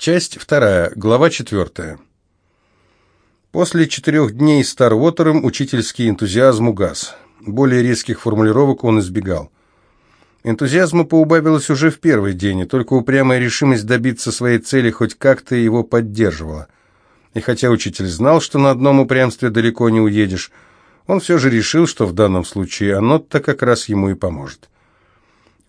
Часть вторая, глава четвертая. После четырех дней с Тарвотером учительский энтузиазм угас. Более резких формулировок он избегал. Энтузиазма поубавилось уже в первый день, и только упрямая решимость добиться своей цели хоть как-то его поддерживала. И хотя учитель знал, что на одном упрямстве далеко не уедешь, он все же решил, что в данном случае оно-то как раз ему и поможет.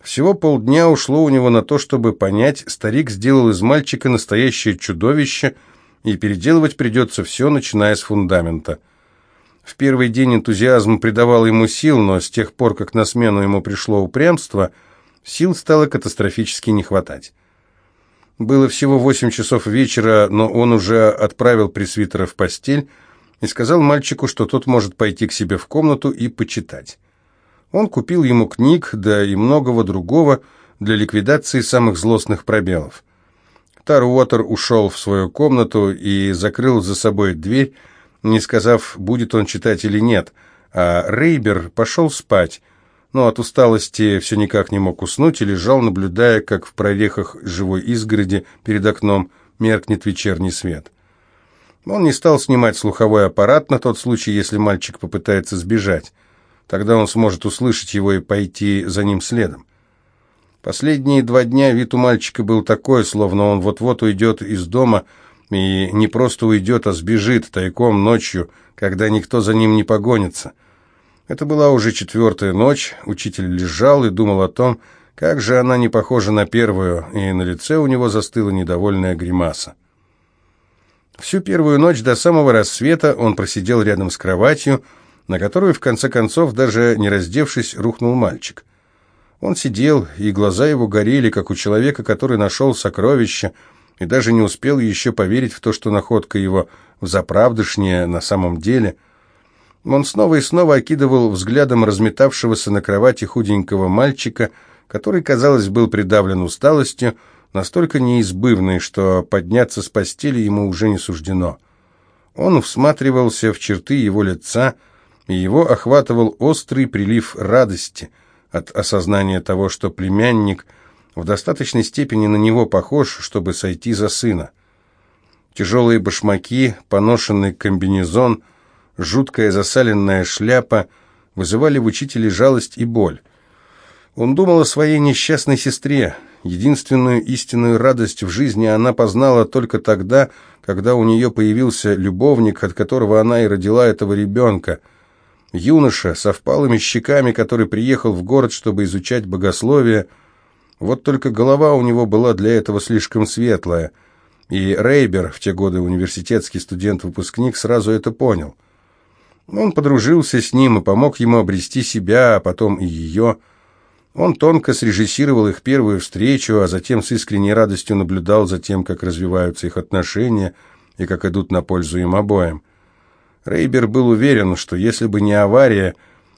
Всего полдня ушло у него на то, чтобы понять, старик сделал из мальчика настоящее чудовище, и переделывать придется все, начиная с фундамента. В первый день энтузиазм придавал ему сил, но с тех пор, как на смену ему пришло упрямство, сил стало катастрофически не хватать. Было всего восемь часов вечера, но он уже отправил пресвитера в постель и сказал мальчику, что тот может пойти к себе в комнату и почитать. Он купил ему книг, да и многого другого для ликвидации самых злостных пробелов. Таруотер ушел в свою комнату и закрыл за собой дверь, не сказав, будет он читать или нет, а Рейбер пошел спать, но от усталости все никак не мог уснуть и лежал, наблюдая, как в прорехах живой изгороди перед окном меркнет вечерний свет. Он не стал снимать слуховой аппарат на тот случай, если мальчик попытается сбежать. Тогда он сможет услышать его и пойти за ним следом. Последние два дня вид у мальчика был такой, словно он вот-вот уйдет из дома, и не просто уйдет, а сбежит тайком ночью, когда никто за ним не погонится. Это была уже четвертая ночь, учитель лежал и думал о том, как же она не похожа на первую, и на лице у него застыла недовольная гримаса. Всю первую ночь до самого рассвета он просидел рядом с кроватью, на которую, в конце концов, даже не раздевшись, рухнул мальчик. Он сидел, и глаза его горели, как у человека, который нашел сокровище, и даже не успел еще поверить в то, что находка его взаправдышняя на самом деле. Он снова и снова окидывал взглядом разметавшегося на кровати худенького мальчика, который, казалось, был придавлен усталостью, настолько неизбывной, что подняться с постели ему уже не суждено. Он всматривался в черты его лица, и его охватывал острый прилив радости от осознания того, что племянник в достаточной степени на него похож, чтобы сойти за сына. Тяжелые башмаки, поношенный комбинезон, жуткая засаленная шляпа вызывали в учителе жалость и боль. Он думал о своей несчастной сестре. Единственную истинную радость в жизни она познала только тогда, когда у нее появился любовник, от которого она и родила этого ребенка – Юноша со впалыми щеками, который приехал в город, чтобы изучать богословие. Вот только голова у него была для этого слишком светлая. И Рейбер, в те годы университетский студент-выпускник, сразу это понял. Он подружился с ним и помог ему обрести себя, а потом и ее. Он тонко срежиссировал их первую встречу, а затем с искренней радостью наблюдал за тем, как развиваются их отношения и как идут на пользу им обоим. Рейбер был уверен, что если бы не авария,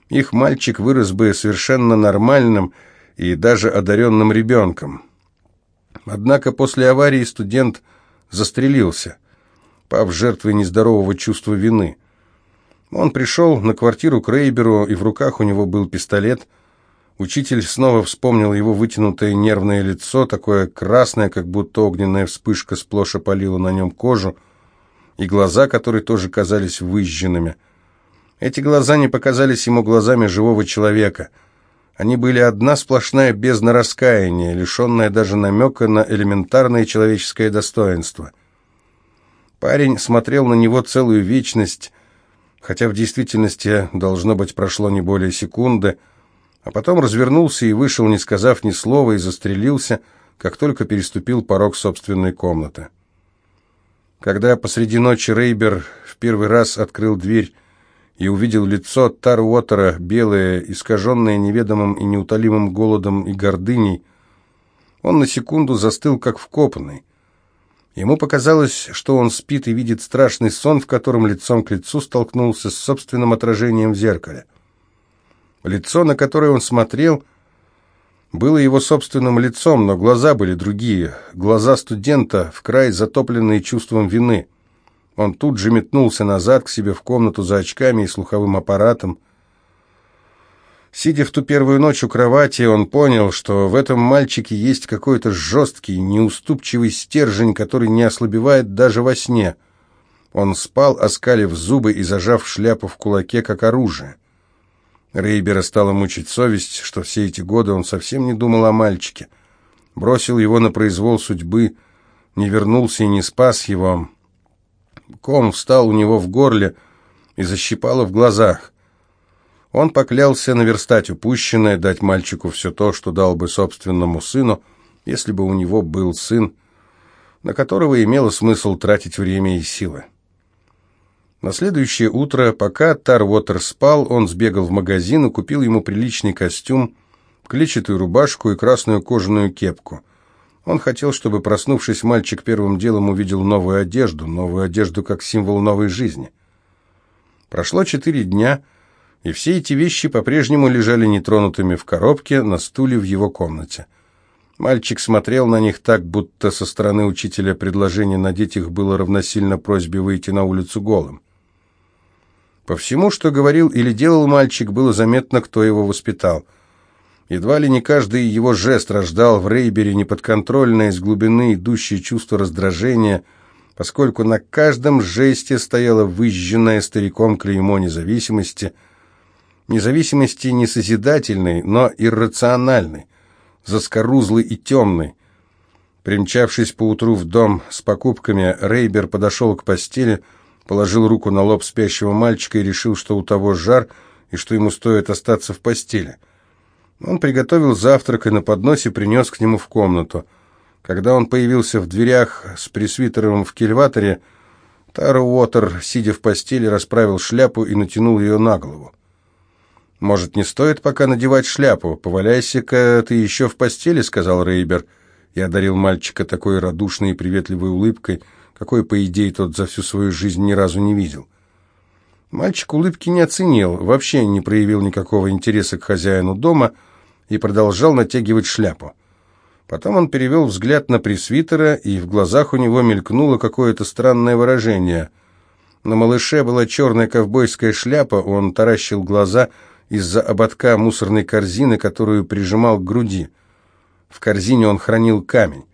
их мальчик вырос бы совершенно нормальным и даже одаренным ребенком. Однако после аварии студент застрелился, пав жертвой нездорового чувства вины. Он пришел на квартиру к Рейберу, и в руках у него был пистолет. Учитель снова вспомнил его вытянутое нервное лицо, такое красное, как будто огненная вспышка сплошь опалила на нем кожу, и глаза, которые тоже казались выжженными. Эти глаза не показались ему глазами живого человека. Они были одна сплошная бездна раскаяния, лишенная даже намека на элементарное человеческое достоинство. Парень смотрел на него целую вечность, хотя в действительности, должно быть, прошло не более секунды, а потом развернулся и вышел, не сказав ни слова, и застрелился, как только переступил порог собственной комнаты. Когда посреди ночи Рейбер в первый раз открыл дверь и увидел лицо Таруотера, белое, искаженное неведомым и неутолимым голодом и гордыней, он на секунду застыл, как вкопанный. Ему показалось, что он спит и видит страшный сон, в котором лицом к лицу столкнулся с собственным отражением в зеркале. Лицо, на которое он смотрел, было его собственным лицом, но глаза были другие, глаза студента, в край затопленные чувством вины. Он тут же метнулся назад к себе в комнату за очками и слуховым аппаратом. Сидя в ту первую ночь у кровати, он понял, что в этом мальчике есть какой-то жесткий, неуступчивый стержень, который не ослабевает даже во сне. Он спал, оскалив зубы и зажав шляпу в кулаке, как оружие. Рейбера стала мучить совесть, что все эти годы он совсем не думал о мальчике. Бросил его на произвол судьбы, не вернулся и не спас его. Ком встал у него в горле и защипало в глазах. Он поклялся наверстать упущенное, дать мальчику все то, что дал бы собственному сыну, если бы у него был сын, на которого имело смысл тратить время и силы. На следующее утро, пока Тарвотер спал, он сбегал в магазин и купил ему приличный костюм, клетчатую рубашку и красную кожаную кепку. Он хотел, чтобы, проснувшись, мальчик первым делом увидел новую одежду, новую одежду как символ новой жизни. Прошло четыре дня, и все эти вещи по-прежнему лежали нетронутыми в коробке на стуле в его комнате. Мальчик смотрел на них так, будто со стороны учителя предложение надеть их было равносильно просьбе выйти на улицу голым. По всему, что говорил или делал мальчик, было заметно, кто его воспитал. Едва ли не каждый его жест рождал в Рейбере неподконтрольное из глубины идущее чувство раздражения, поскольку на каждом жесте стояло выжженное стариком клеймо независимости – Независимости не созидательной, но иррациональной, заскорузлой и темной. Примчавшись поутру в дом с покупками, Рейбер подошел к постели, положил руку на лоб спящего мальчика и решил, что у того жар и что ему стоит остаться в постели. Он приготовил завтрак и на подносе принес к нему в комнату. Когда он появился в дверях с пресвитером в кильваторе, Тара Уотер, сидя в постели, расправил шляпу и натянул ее на голову. «Может, не стоит пока надевать шляпу? Поваляйся-ка ты еще в постели», — сказал Рейбер. Я одарил мальчика такой радушной и приветливой улыбкой, какой, по идее, тот за всю свою жизнь ни разу не видел. Мальчик улыбки не оценил, вообще не проявил никакого интереса к хозяину дома и продолжал натягивать шляпу. Потом он перевел взгляд на пресвитера, и в глазах у него мелькнуло какое-то странное выражение. На малыше была черная ковбойская шляпа, он таращил глаза — из-за ободка мусорной корзины, которую прижимал к груди. В корзине он хранил камень.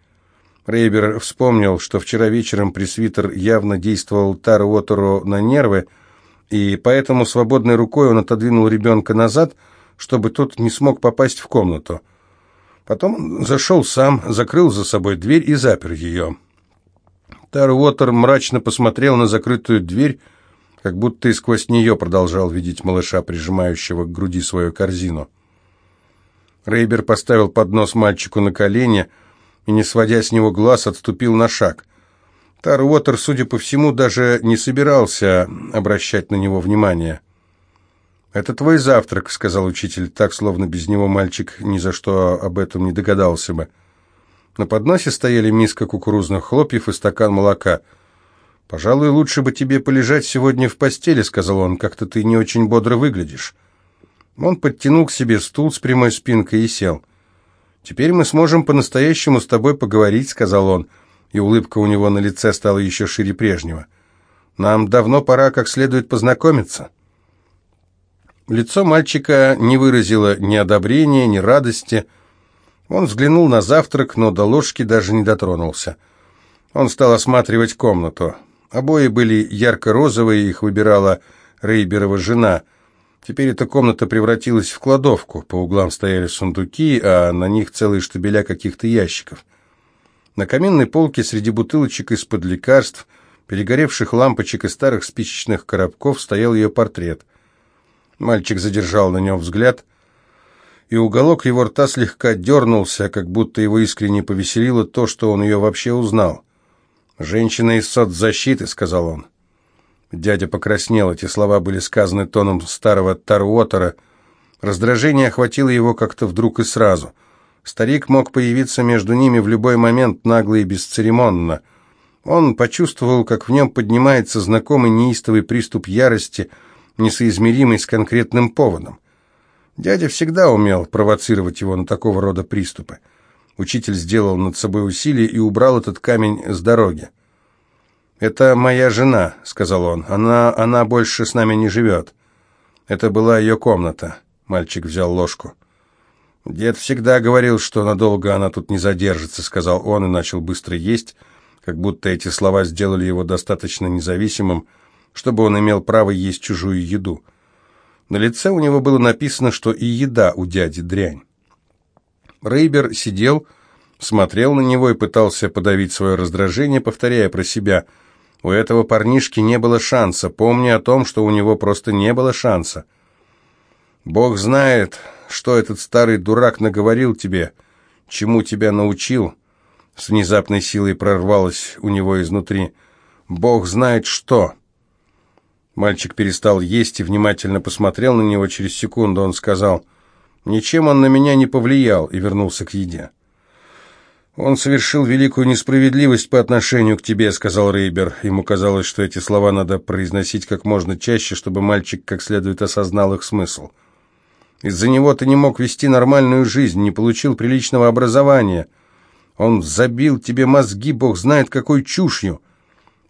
Рейбер вспомнил, что вчера вечером пресвитер явно действовал Таруотору на нервы, и поэтому свободной рукой он отодвинул ребенка назад, чтобы тот не смог попасть в комнату. Потом зашел сам, закрыл за собой дверь и запер ее. Таруотер мрачно посмотрел на закрытую дверь, как будто и сквозь нее продолжал видеть малыша, прижимающего к груди свою корзину. Рейбер поставил поднос мальчику на колени и, не сводя с него глаз, отступил на шаг. Тар Уотер, судя по всему, даже не собирался обращать на него внимание. «Это твой завтрак», — сказал учитель, так, словно без него мальчик ни за что об этом не догадался бы. На подносе стояли миска кукурузных хлопьев и стакан молока — «Пожалуй, лучше бы тебе полежать сегодня в постели», — сказал он, — «как-то ты не очень бодро выглядишь». Он подтянул к себе стул с прямой спинкой и сел. «Теперь мы сможем по-настоящему с тобой поговорить», — сказал он, и улыбка у него на лице стала еще шире прежнего. «Нам давно пора как следует познакомиться». Лицо мальчика не выразило ни одобрения, ни радости. Он взглянул на завтрак, но до ложки даже не дотронулся. Он стал осматривать комнату. Обои были ярко-розовые, их выбирала Рейберова жена. Теперь эта комната превратилась в кладовку. По углам стояли сундуки, а на них целые штабеля каких-то ящиков. На каминной полке среди бутылочек из-под лекарств, перегоревших лампочек и старых спичечных коробков стоял ее портрет. Мальчик задержал на нем взгляд, и уголок его рта слегка дернулся, как будто его искренне повеселило то, что он ее вообще узнал. «Женщина из соцзащиты», — сказал он. Дядя покраснел, эти слова были сказаны тоном старого Таруотера. Раздражение охватило его как-то вдруг и сразу. Старик мог появиться между ними в любой момент нагло и бесцеремонно. Он почувствовал, как в нем поднимается знакомый неистовый приступ ярости, несоизмеримый с конкретным поводом. Дядя всегда умел провоцировать его на такого рода приступы. Учитель сделал над собой усилие и убрал этот камень с дороги. «Это моя жена», — сказал он. «Она, она больше с нами не живет. Это была ее комната. Мальчик взял ложку. «Дед всегда говорил, что надолго она тут не задержится», — сказал он и начал быстро есть, как будто эти слова сделали его достаточно независимым, чтобы он имел право есть чужую еду. На лице у него было написано, что и еда у дяди дрянь. Рейбер сидел, смотрел на него и пытался подавить свое раздражение, повторяя про себя. У этого парнишки не было шанса, помня о том, что у него просто не было шанса. «Бог знает, что этот старый дурак наговорил тебе, чему тебя научил», с внезапной силой прорвалось у него изнутри. «Бог знает что». Мальчик перестал есть и внимательно посмотрел на него. Через секунду он сказал, «Ничем он на меня не повлиял», и вернулся к еде. «Он совершил великую несправедливость по отношению к тебе», — сказал Рейбер. Ему казалось, что эти слова надо произносить как можно чаще, чтобы мальчик как следует осознал их смысл. «Из-за него ты не мог вести нормальную жизнь, не получил приличного образования. Он забил тебе мозги, бог знает какой чушью».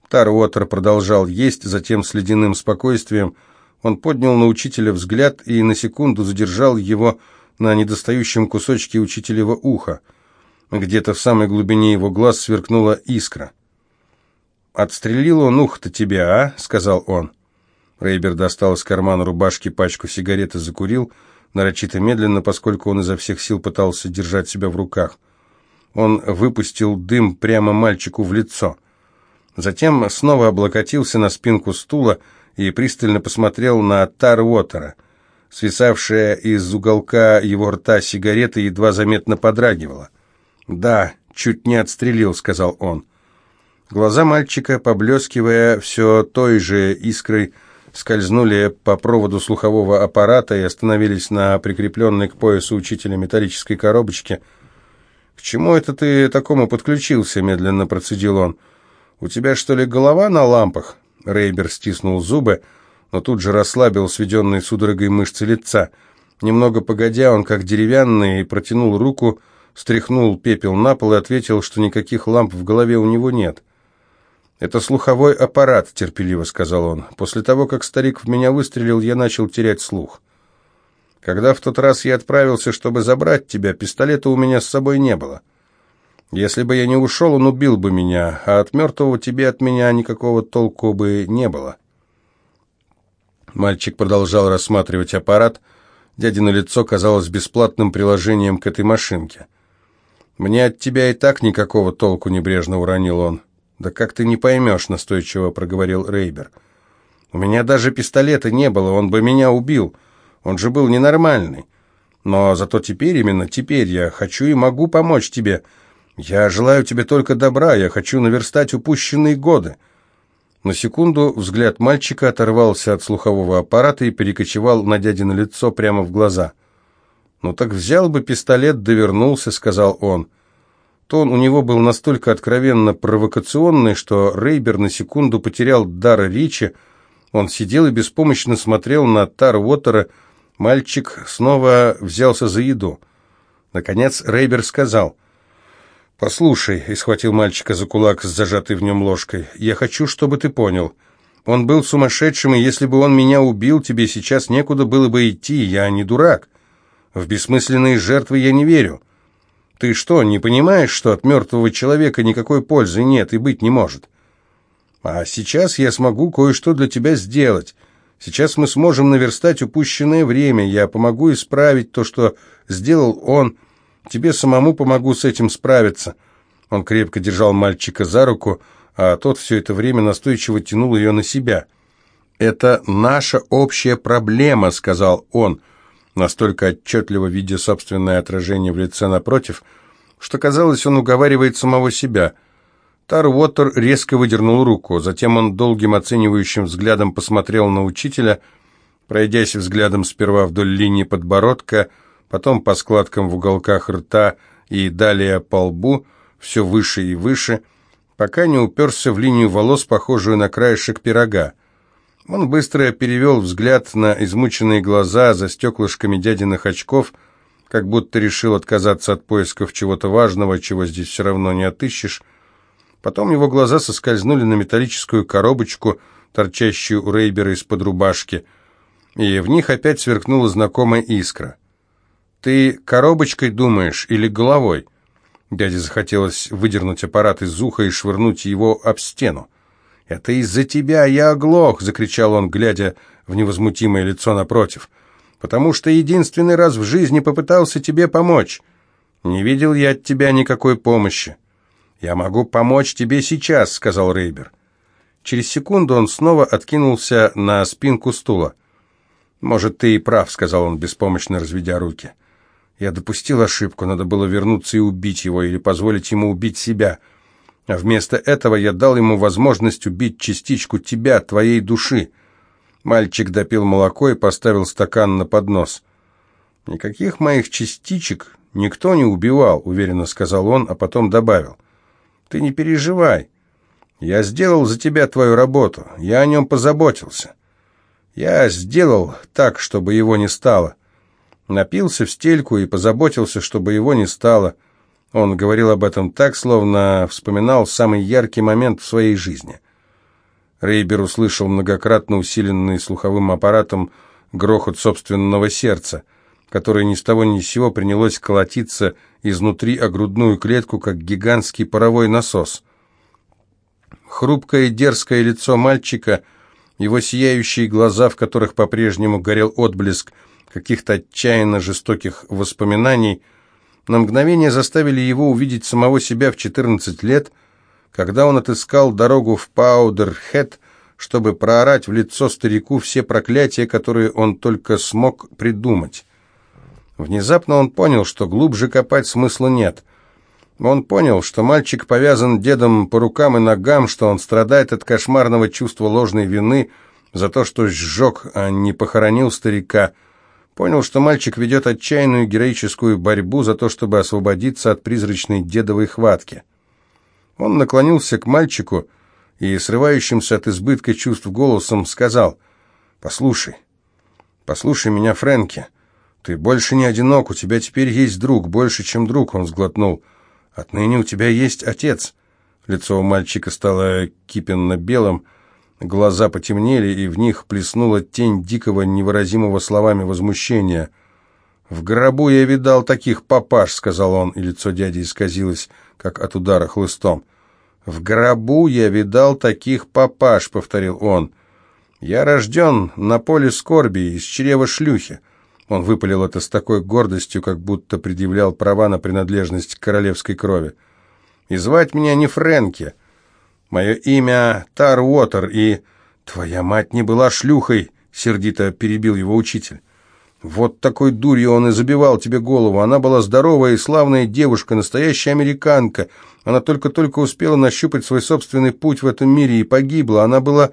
Таруотер продолжал есть, затем с ледяным спокойствием он поднял на учителя взгляд и на секунду задержал его на недостающем кусочке учителева уха. Где-то в самой глубине его глаз сверкнула искра. «Отстрелил он ух-то тебя, а?» — сказал он. Рейбер достал из кармана рубашки пачку сигарет и закурил, нарочито медленно, поскольку он изо всех сил пытался держать себя в руках. Он выпустил дым прямо мальчику в лицо — Затем снова облокотился на спинку стула и пристально посмотрел на Тар Уотера. Свисавшая из уголка его рта сигарета едва заметно подрагивала. «Да, чуть не отстрелил», — сказал он. Глаза мальчика, поблескивая все той же искрой, скользнули по проводу слухового аппарата и остановились на прикрепленной к поясу учителя металлической коробочке. «К чему это ты такому подключился?» — медленно процедил он. «У тебя, что ли, голова на лампах?» Рейбер стиснул зубы, но тут же расслабил сведенные судорогой мышцы лица. Немного погодя, он, как деревянный, протянул руку, стряхнул пепел на пол и ответил, что никаких ламп в голове у него нет. «Это слуховой аппарат», — терпеливо сказал он. «После того, как старик в меня выстрелил, я начал терять слух. Когда в тот раз я отправился, чтобы забрать тебя, пистолета у меня с собой не было. Если бы я не ушел, он убил бы меня, а от мертвого тебе от меня никакого толку бы не было». Мальчик продолжал рассматривать аппарат. Дядино лицо казалось бесплатным приложением к этой машинке. «Мне от тебя и так никакого толку», — небрежно уронил он. «Да как ты не поймешь», — настойчиво проговорил Рейбер. «У меня даже пистолета не было, он бы меня убил. Он же был ненормальный. Но зато теперь, именно теперь я хочу и могу помочь тебе. «Я желаю тебе только добра, я хочу наверстать упущенные годы». На секунду взгляд мальчика оторвался от слухового аппарата и перекочевал на дядино лицо прямо в глаза. «Ну так взял бы пистолет, довернулся», — сказал он. Тон у него был настолько откровенно провокационный, что Рейбер на секунду потерял дар речи. Он сидел и беспомощно смотрел на Тар Уотера. Мальчик снова взялся за еду. Наконец Рейбер сказал — «Послушай», — и схватил мальчика за кулак с зажатой в нем ложкой, — «я хочу, чтобы ты понял. Он был сумасшедшим, и если бы он меня убил, тебе сейчас некуда было бы идти, я не дурак. В бессмысленные жертвы я не верю. Ты что, не понимаешь, что от мертвого человека никакой пользы нет и быть не может? А сейчас я смогу кое-что для тебя сделать». Сейчас мы сможем наверстать упущенное время. Я помогу исправить то, что сделал он, — Тебе самому помогу с этим справиться». Он крепко держал мальчика за руку, а тот все это время настойчиво тянул ее на себя. «Это наша общая проблема», — сказал он, настолько отчетливо видя собственное отражение в лице напротив, что, казалось, он уговаривает самого себя. Тар Уотер резко выдернул руку, затем он долгим оценивающим взглядом посмотрел на учителя, пройдясь взглядом сперва вдоль линии подбородка, потом по складкам в уголках рта и далее по лбу, все выше и выше, пока не уперся в линию волос, похожую на краешек пирога. Он быстро перевел взгляд на измученные глаза за стеклышками дядиных очков, как будто решил отказаться от поисков чего-то важного, чего здесь все равно не отыщешь. Потом его глаза соскользнули на металлическую коробочку, торчащую у Рейбера из-под рубашки. и в них опять сверкнула знакомая искра. «Ты коробочкой думаешь или головой?» Дяде захотелось выдернуть аппарат из уха и швырнуть его об стену. «Это из-за тебя я оглох!» — закричал он, глядя в невозмутимое лицо напротив. «Потому что единственный раз в жизни попытался тебе помочь. Не видел я от тебя никакой помощи». «Я могу помочь тебе сейчас», — сказал Рейбер. Через секунду он снова откинулся на спинку стула. «Может, ты и прав», — сказал он, беспомощно разведя руки. «Я допустил ошибку, надо было вернуться и убить его, или позволить ему убить себя. А вместо этого я дал ему возможность убить частичку тебя, твоей души». Мальчик допил молоко и поставил стакан на поднос. «Никаких моих частичек никто не убивал», — уверенно сказал он, а потом добавил. «Ты не переживай. Я сделал за тебя твою работу, я о нем позаботился. Я сделал так, чтобы его не стало. Напился в стельку и позаботился, чтобы его не стало». Он говорил об этом так, словно вспоминал самый яркий момент в своей жизни — Рейбер услышал многократно усиленный слуховым аппаратом грохот собственного сердца, которое ни с того ни с сего принялось колотиться изнутри о грудную клетку, как гигантский паровой насос. Хрупкое дерзкое лицо мальчика, его сияющие глаза, в которых по-прежнему горел отблеск каких-то отчаянно жестоких воспоминаний, на мгновение заставили его увидеть самого себя в 14 лет – когда он отыскал дорогу в Паудер-Хэт, чтобы проорать в лицо старику все проклятия, которые он только смог придумать. Внезапно он понял, что глубже копать смысла нет. Он понял, что мальчик повязан дедом по рукам и ногам, что он страдает от кошмарного чувства ложной вины за то, что сжег, а не похоронил старика. Понял, что мальчик ведет отчаянную героическую борьбу за то, чтобы освободиться от призрачной дедовой хватки. Он наклонился к мальчику и, срывающимся от избытка чувств голосом, сказал, «Послушай, послушай меня, Фрэнки, ты больше не одинок, у тебя теперь есть друг, больше, чем друг», — он сглотнул. «Отныне у тебя есть отец». Лицо у мальчика стало кипенно-белым, глаза потемнели, и в них плеснула тень дикого, невыразимого словами возмущения. «В гробу я видал таких папаш», — сказал он, и лицо дяди исказилось, как от удара хлыстом. «В гробу я видал таких папаш», — повторил он. «Я рожден на поле скорби, из чрева шлюхи». Он выпалил это с такой гордостью, как будто предъявлял права на принадлежность к королевской крови. «И звать меня не Фрэнки. Мое имя Тар Уотер, и...» «Твоя мать не была шлюхой», — сердито перебил его учитель. Вот такой дурью он и забивал тебе голову. Она была здоровая и славная девушка, настоящая американка. Она только-только успела нащупать свой собственный путь в этом мире и погибла. Она была...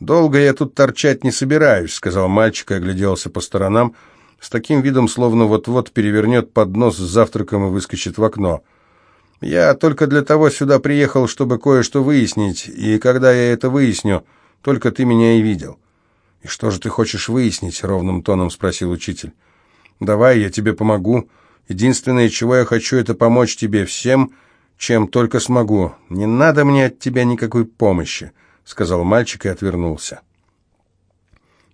«Долго я тут торчать не собираюсь», — сказал мальчик и огляделся по сторонам, с таким видом, словно вот-вот перевернет поднос с завтраком и выскочит в окно. «Я только для того сюда приехал, чтобы кое-что выяснить, и когда я это выясню, только ты меня и видел». «И что же ты хочешь выяснить?» — ровным тоном спросил учитель. «Давай, я тебе помогу. Единственное, чего я хочу, это помочь тебе всем, чем только смогу. Не надо мне от тебя никакой помощи», — сказал мальчик и отвернулся.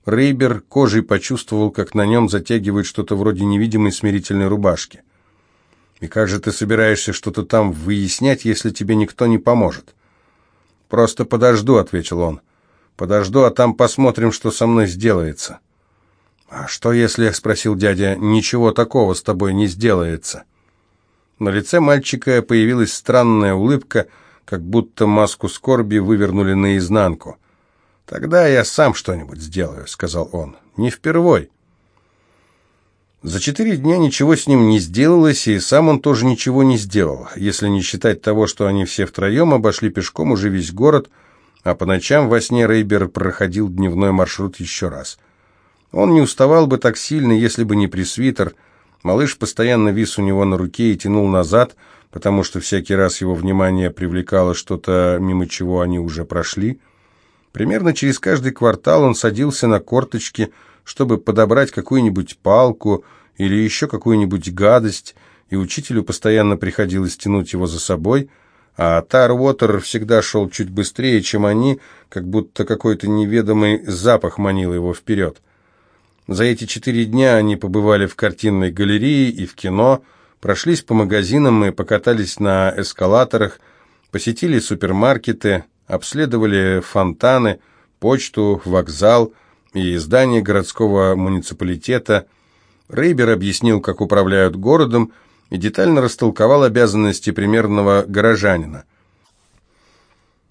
Рейбер кожей почувствовал, как на нем затягивает что-то вроде невидимой смирительной рубашки. «И как же ты собираешься что-то там выяснять, если тебе никто не поможет?» «Просто подожду», — ответил он. Подожду, а там посмотрим, что со мной сделается». «А что если, — спросил дядя, — ничего такого с тобой не сделается?» На лице мальчика появилась странная улыбка, как будто маску скорби вывернули наизнанку. «Тогда я сам что-нибудь сделаю», — сказал он. «Не впервой». За четыре дня ничего с ним не сделалось, и сам он тоже ничего не сделал, если не считать того, что они все втроем обошли пешком уже весь город — а по ночам во сне Рейбер проходил дневной маршрут еще раз. Он не уставал бы так сильно, если бы не пресвитер. Малыш постоянно вис у него на руке и тянул назад, потому что всякий раз его внимание привлекало что-то, мимо чего они уже прошли. Примерно через каждый квартал он садился на корточки, чтобы подобрать какую-нибудь палку или еще какую-нибудь гадость, и учителю постоянно приходилось тянуть его за собой – а Тар-Уотер всегда шел чуть быстрее, чем они, как будто какой-то неведомый запах манил его вперед. За эти четыре дня они побывали в картинной галерее и в кино, прошлись по магазинам и покатались на эскалаторах, посетили супермаркеты, обследовали фонтаны, почту, вокзал и здание городского муниципалитета. Рейбер объяснил, как управляют городом, и детально растолковал обязанности примерного горожанина –